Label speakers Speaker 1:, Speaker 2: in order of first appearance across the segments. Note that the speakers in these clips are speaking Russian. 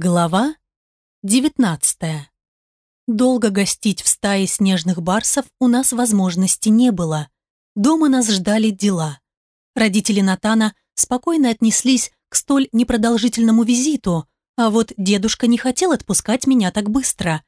Speaker 1: Глава 19. Долго гостить в стае снежных барсов у нас возможности не было. Дома нас ждали дела. Родители Натана спокойно отнеслись к столь непродолжительному визиту, а вот дедушка не хотел отпускать меня так быстро.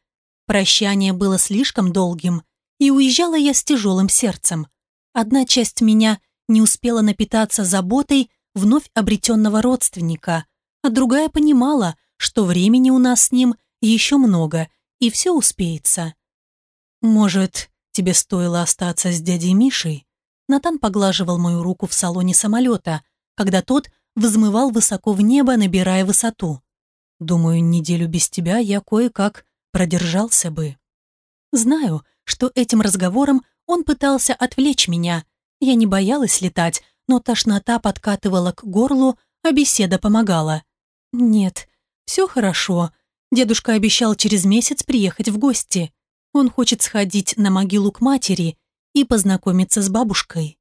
Speaker 1: Прощание было слишком долгим, и уезжала я с тяжелым сердцем. Одна часть меня не успела напитаться заботой вновь обретенного родственника, а другая понимала – что времени у нас с ним еще много, и все успеется. Может, тебе стоило остаться с дядей Мишей? Натан поглаживал мою руку в салоне самолета, когда тот взмывал высоко в небо, набирая высоту. Думаю, неделю без тебя я кое-как продержался бы. Знаю, что этим разговором он пытался отвлечь меня. Я не боялась летать, но тошнота подкатывала к горлу, а беседа помогала. Нет, все хорошо. Дедушка обещал через месяц приехать в гости. Он хочет сходить на могилу к матери и познакомиться с бабушкой.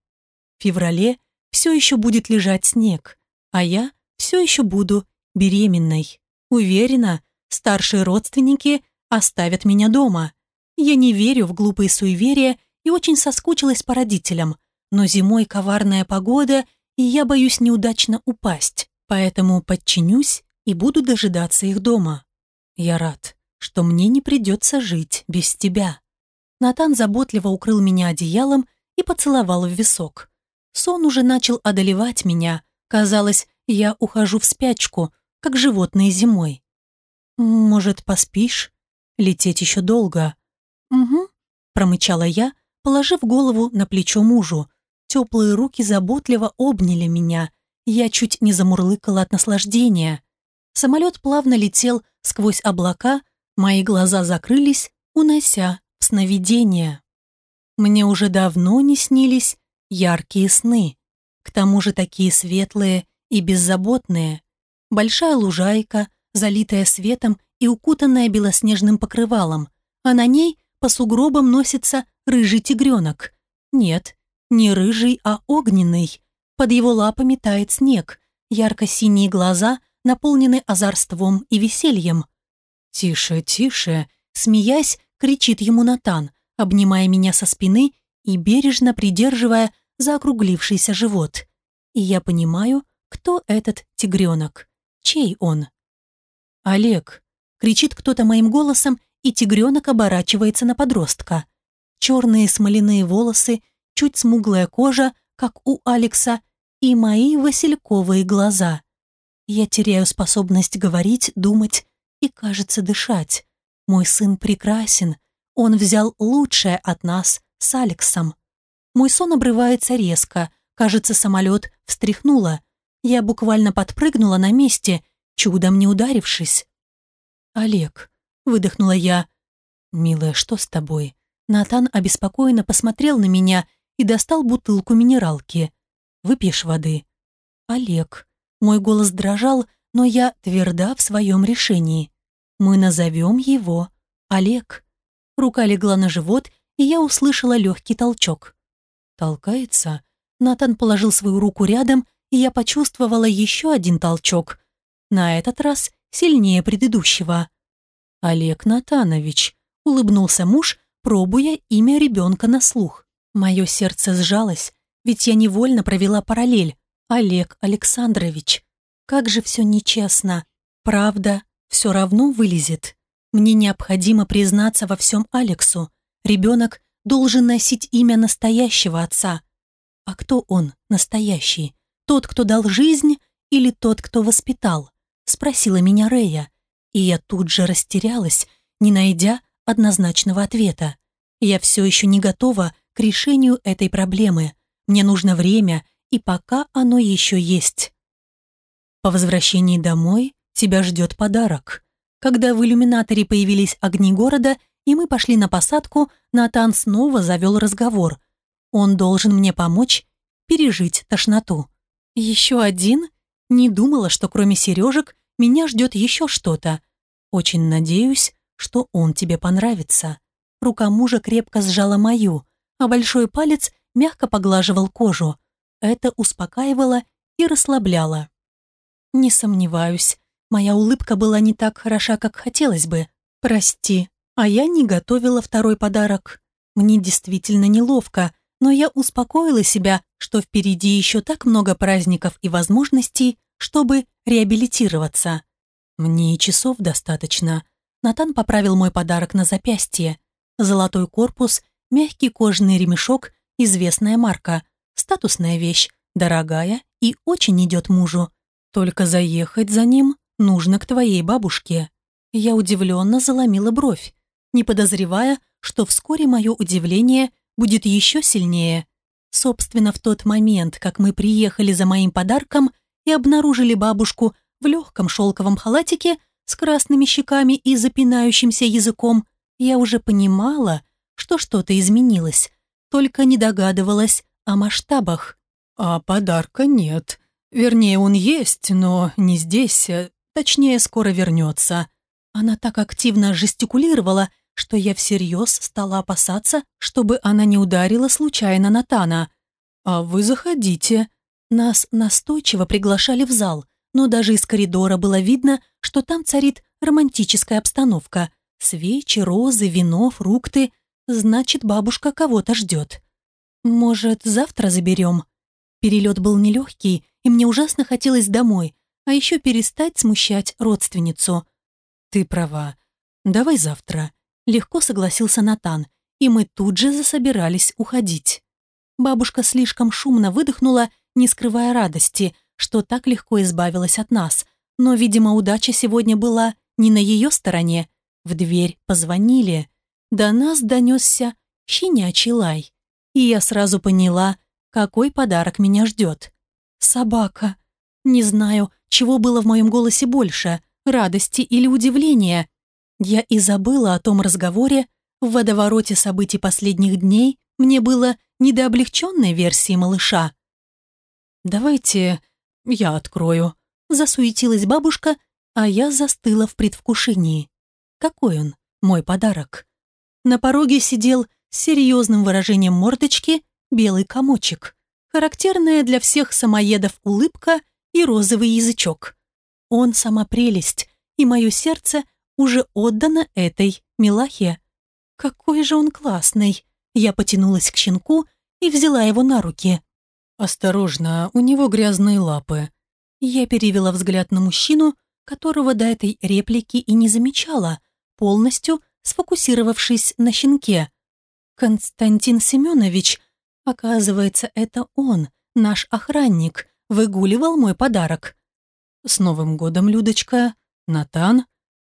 Speaker 1: В феврале все еще будет лежать снег, а я все еще буду беременной. Уверена, старшие родственники оставят меня дома. Я не верю в глупые суеверия и очень соскучилась по родителям, но зимой коварная погода, и я боюсь неудачно упасть, поэтому подчинюсь и буду дожидаться их дома. Я рад, что мне не придется жить без тебя». Натан заботливо укрыл меня одеялом и поцеловал в висок. Сон уже начал одолевать меня. Казалось, я ухожу в спячку, как животные зимой. «Может, поспишь? Лететь еще долго». «Угу», — промычала я, положив голову на плечо мужу. Теплые руки заботливо обняли меня. Я чуть не замурлыкала от наслаждения. Самолет плавно летел сквозь облака, мои глаза закрылись, унося в сновидение. Мне уже давно не снились яркие сны, к тому же такие светлые и беззаботные. Большая лужайка, залитая светом и укутанная белоснежным покрывалом, а на ней по сугробам носится рыжий тигренок. Нет, не рыжий, а огненный. Под его лапами тает снег, ярко-синие глаза наполнены озорством и весельем. «Тише, тише!» Смеясь, кричит ему Натан, обнимая меня со спины и бережно придерживая за округлившийся живот. И я понимаю, кто этот тигренок, чей он. «Олег!» — кричит кто-то моим голосом, и тигренок оборачивается на подростка. Черные смоляные волосы, чуть смуглая кожа, как у Алекса, и мои васильковые глаза. Я теряю способность говорить, думать и, кажется, дышать. Мой сын прекрасен. Он взял лучшее от нас с Алексом. Мой сон обрывается резко. Кажется, самолет встряхнуло. Я буквально подпрыгнула на месте, чудом не ударившись. «Олег», — выдохнула я. «Милая, что с тобой?» Натан обеспокоенно посмотрел на меня и достал бутылку минералки. «Выпьешь воды?» «Олег», мой голос дрожал, но я тверда в своем решении. Мы назовем его Олег. Рука легла на живот, и я услышала легкий толчок. Толкается. Натан положил свою руку рядом, и я почувствовала еще один толчок. На этот раз сильнее предыдущего. «Олег Натанович», — улыбнулся муж, пробуя имя ребенка на слух. Мое сердце сжалось, ведь я невольно провела параллель. Олег Александрович, как же все нечестно. Правда, все равно вылезет. Мне необходимо признаться во всем Алексу. Ребенок должен носить имя настоящего отца. А кто он, настоящий? Тот, кто дал жизнь или тот, кто воспитал? Спросила меня Рея. И я тут же растерялась, не найдя однозначного ответа. Я все еще не готова к решению этой проблемы. Мне нужно время и пока оно еще есть. По возвращении домой тебя ждет подарок. Когда в иллюминаторе появились огни города, и мы пошли на посадку, Натан снова завел разговор. Он должен мне помочь пережить тошноту. Еще один? Не думала, что кроме сережек меня ждет еще что-то. Очень надеюсь, что он тебе понравится. Рука мужа крепко сжала мою, а большой палец мягко поглаживал кожу. Это успокаивало и расслабляло. «Не сомневаюсь. Моя улыбка была не так хороша, как хотелось бы. Прости, а я не готовила второй подарок. Мне действительно неловко, но я успокоила себя, что впереди еще так много праздников и возможностей, чтобы реабилитироваться. Мне и часов достаточно. Натан поправил мой подарок на запястье. Золотой корпус, мягкий кожаный ремешок, известная марка, статусная вещь, дорогая и очень идет мужу. Только заехать за ним нужно к твоей бабушке. Я удивленно заломила бровь, не подозревая, что вскоре мое удивление будет еще сильнее. Собственно, в тот момент, как мы приехали за моим подарком и обнаружили бабушку в легком шелковом халатике с красными щеками и запинающимся языком, я уже понимала, что что-то изменилось, только не догадывалась о масштабах.
Speaker 2: А подарка нет. Вернее, он есть, но не здесь, э, точнее, скоро вернется.
Speaker 1: Она так активно жестикулировала, что я всерьез стала опасаться, чтобы она не ударила случайно Натана.
Speaker 2: «А вы заходите».
Speaker 1: Нас настойчиво приглашали в зал, но даже из коридора было видно, что там царит романтическая обстановка. Свечи, розы, вино, фрукты. Значит, бабушка кого-то ждет. Может, завтра заберем? Перелет был нелегкий, и мне ужасно хотелось домой, а еще перестать смущать родственницу.
Speaker 2: Ты права. Давай завтра.
Speaker 1: Легко согласился Натан, и мы тут же засобирались уходить. Бабушка слишком шумно выдохнула, не скрывая радости, что так легко избавилась от нас. Но, видимо, удача сегодня была не на ее стороне. В дверь позвонили. До нас донесся щенячий лай. И я сразу поняла, какой подарок меня ждет. Собака. Не знаю, чего было в моем голосе больше, радости или удивления. Я и забыла о том разговоре, в водовороте событий последних дней мне было не до облегченной версии малыша.
Speaker 2: «Давайте я открою», — засуетилась бабушка, а я застыла в предвкушении. Какой он, мой подарок? На пороге сидел с серьезным выражением мордочки белый комочек, характерная для всех самоедов улыбка и розовый язычок. Он сама прелесть, и мое сердце уже отдано этой милахе. Какой же он классный! Я потянулась к щенку и взяла его на руки. «Осторожно, у него грязные лапы».
Speaker 1: Я перевела взгляд на мужчину, которого до этой реплики и не замечала, полностью сфокусировавшись на щенке. Константин Семенович, оказывается, это он, наш охранник, выгуливал мой подарок.
Speaker 2: «С Новым годом, Людочка! Натан!»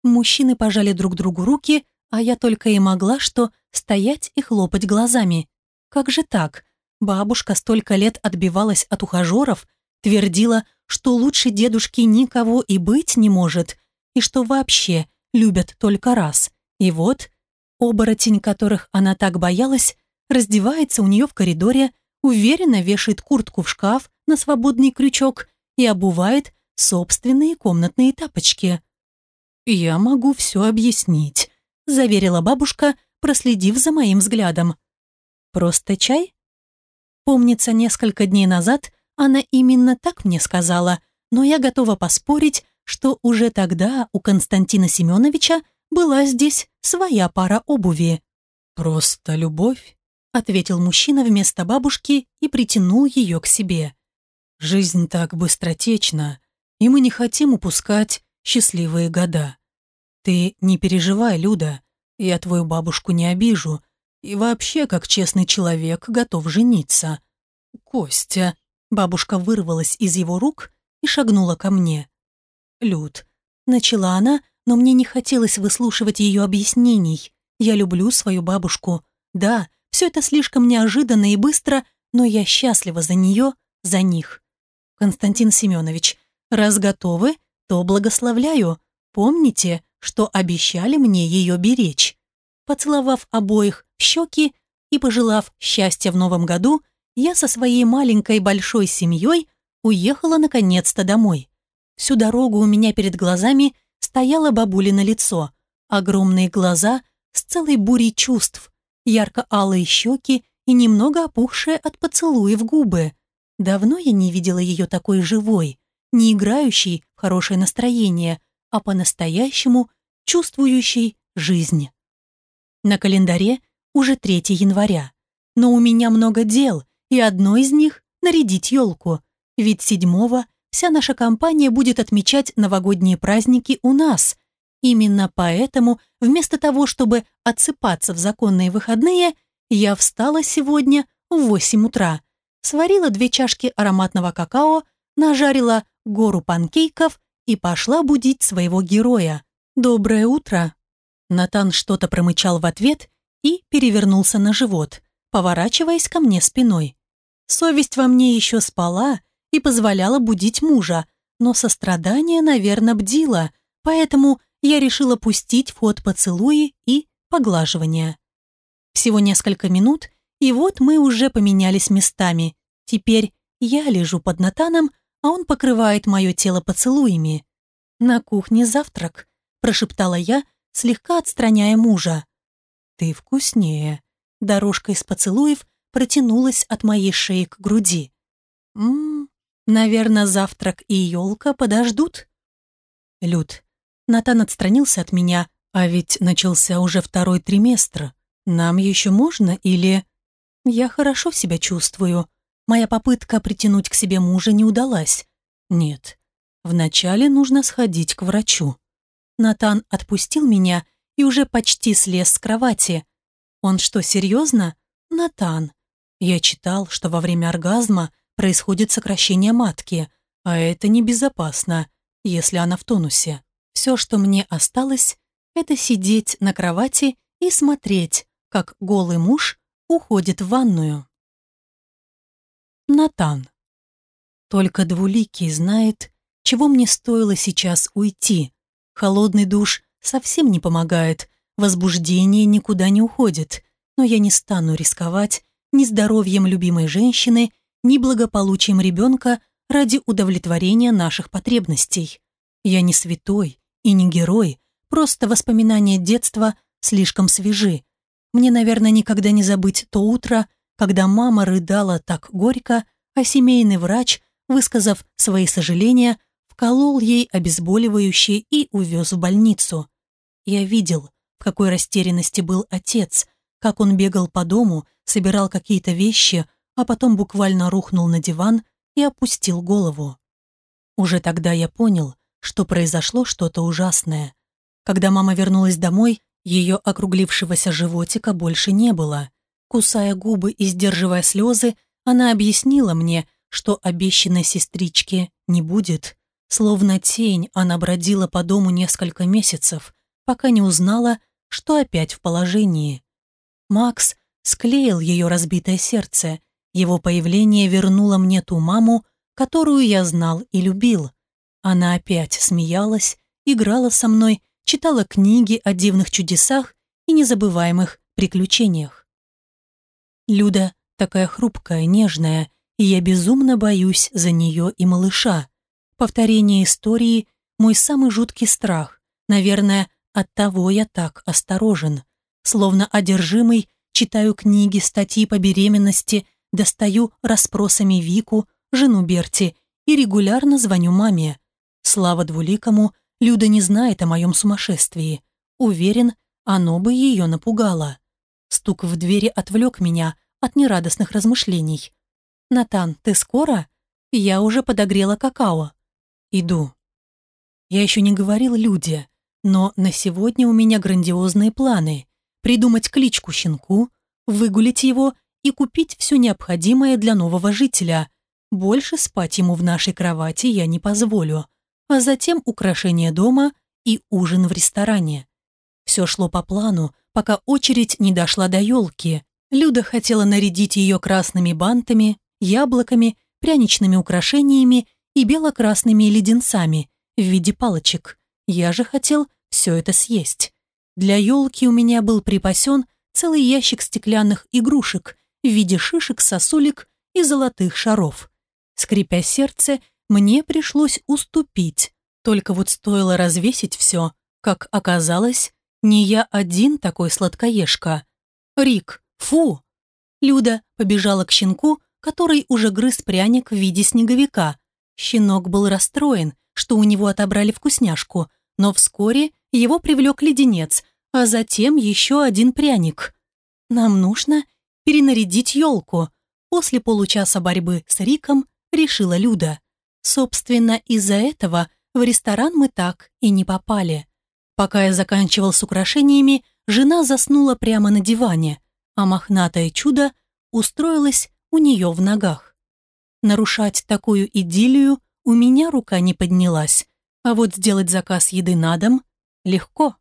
Speaker 1: Мужчины пожали друг другу руки, а я только и могла что стоять и хлопать глазами. Как же так? Бабушка столько лет отбивалась от ухажеров, твердила, что лучше дедушки никого и быть не может, и что вообще любят только раз. И вот, оборотень, которых она так боялась, раздевается у нее в коридоре, уверенно вешает куртку в шкаф на свободный крючок и обувает собственные комнатные тапочки.
Speaker 2: «Я могу все объяснить», – заверила бабушка, проследив за моим взглядом.
Speaker 1: «Просто чай?» Помнится, несколько дней назад она именно так мне сказала, но я готова поспорить, что уже тогда у Константина Семеновича была здесь своя пара обуви.
Speaker 2: «Просто любовь», — ответил мужчина вместо бабушки и притянул ее к себе. «Жизнь так быстротечна, и мы не хотим упускать счастливые года. Ты не переживай, Люда, я твою бабушку не обижу, и вообще, как честный человек, готов жениться. Костя. Бабушка вырвалась из его рук и шагнула ко мне.
Speaker 1: Люд. Начала она, но мне не хотелось выслушивать ее объяснений. Я люблю свою бабушку. Да, все это слишком неожиданно и быстро, но я счастлива за нее, за них. Константин Семенович, раз готовы, то благословляю. Помните, что обещали мне ее беречь. Поцеловав обоих в щеки и пожелав счастья в новом году, я со своей маленькой большой семьей уехала наконец-то домой. Всю дорогу у меня перед глазами стояло бабулино лицо, огромные глаза с целой бурей чувств, ярко-алые щеки и немного опухшие от поцелуев губы. Давно я не видела ее такой живой, не играющей в хорошее настроение, а по-настоящему чувствующий жизнь. На календаре уже 3 января, но у меня много дел, и одно из них – нарядить елку, ведь седьмого вся наша компания будет отмечать новогодние праздники у нас. Именно поэтому, вместо того, чтобы отсыпаться в законные выходные, я встала сегодня в 8 утра, сварила две чашки ароматного какао, нажарила гору панкейков и пошла будить своего героя. «Доброе утро!» Натан что-то промычал в ответ и перевернулся на живот, поворачиваясь ко мне спиной. Совесть во мне еще спала и позволяла будить мужа, но сострадание, наверное, бдило, поэтому я решила пустить в поцелуи и поглаживания. Всего несколько минут, и вот мы уже поменялись местами. Теперь я лежу под Натаном, а он покрывает мое тело поцелуями. «На кухне завтрак», – прошептала я, слегка отстраняя мужа. «Ты вкуснее». Дорожка из поцелуев протянулась от моей шеи к груди. «Ммм, наверное, завтрак и елка подождут?» «Люд». Натан отстранился от меня, а ведь начался уже второй триместр. Нам еще можно или... Я хорошо себя чувствую. Моя попытка притянуть к себе мужа не удалась. Нет, вначале нужно сходить к врачу. Натан отпустил меня и уже почти слез с кровати. Он что, серьезно? Натан. Я читал, что во время оргазма происходит сокращение матки, а это небезопасно, если она в тонусе. Все, что мне осталось, это сидеть на кровати и смотреть, как голый муж уходит в ванную. Натан. Только двуликий знает, чего мне стоило сейчас уйти. Холодный душ совсем не помогает, возбуждение никуда не уходит, но я не стану рисковать ни здоровьем любимой женщины, ни благополучием ребенка ради удовлетворения наших потребностей. Я не святой и не герой, просто воспоминания детства слишком свежи. Мне, наверное, никогда не забыть то утро, когда мама рыдала так горько, а семейный врач, высказав свои сожаления, вколол ей обезболивающее и увез в больницу. Я видел, в какой растерянности был отец, как он бегал по дому, собирал какие-то вещи, а потом буквально рухнул на диван и опустил голову. Уже тогда я понял, что произошло что-то ужасное. Когда мама вернулась домой, ее округлившегося животика больше не было. Кусая губы и сдерживая слезы, она объяснила мне, что обещанной сестрички не будет. Словно тень она бродила по дому несколько месяцев, пока не узнала, что опять в положении. Макс склеил ее разбитое сердце. Его появление вернуло мне ту маму, которую я знал и любил. Она опять смеялась, играла со мной, читала книги о дивных чудесах и незабываемых приключениях. Люда такая хрупкая, нежная, и я безумно боюсь за нее и малыша. Повторение истории – мой самый жуткий страх. Наверное, оттого я так осторожен. Словно одержимый, читаю книги, статьи по беременности, достаю расспросами Вику, жену Берти, и регулярно звоню маме. Слава двуликому, Люда не знает о моем сумасшествии. Уверен, оно бы ее напугало. Стук в двери отвлек меня от нерадостных размышлений. «Натан, ты скоро?» Я уже подогрела какао. «Иду». Я еще не говорил Люде, но на сегодня у меня грандиозные планы. Придумать кличку щенку, выгулить его и купить все необходимое для нового жителя. Больше спать ему в нашей кровати я не позволю. А затем украшение дома и ужин в ресторане. Все шло по плану, пока очередь не дошла до елки. Люда хотела нарядить ее красными бантами, яблоками, пряничными украшениями и бело-красными леденцами в виде палочек. Я же хотел все это съесть. Для елки у меня был припасен целый ящик стеклянных игрушек в виде шишек, сосулек и золотых шаров. Скрипя сердце, мне пришлось уступить. Только вот стоило развесить все, как оказалось, не я один такой сладкоежка. Рик, фу! Люда побежала к щенку, который уже грыз пряник в виде снеговика. Щенок был расстроен, что у него отобрали вкусняшку, но вскоре его привлек леденец, а затем еще один пряник. Нам нужно перенарядить елку. После получаса борьбы с Риком решила Люда. Собственно, из-за этого в ресторан мы так и не попали. Пока я заканчивал с украшениями, жена заснула прямо на диване, а мохнатое чудо устроилось у нее в ногах. Нарушать такую идиллию у меня рука не поднялась, а вот сделать заказ еды на дом легко.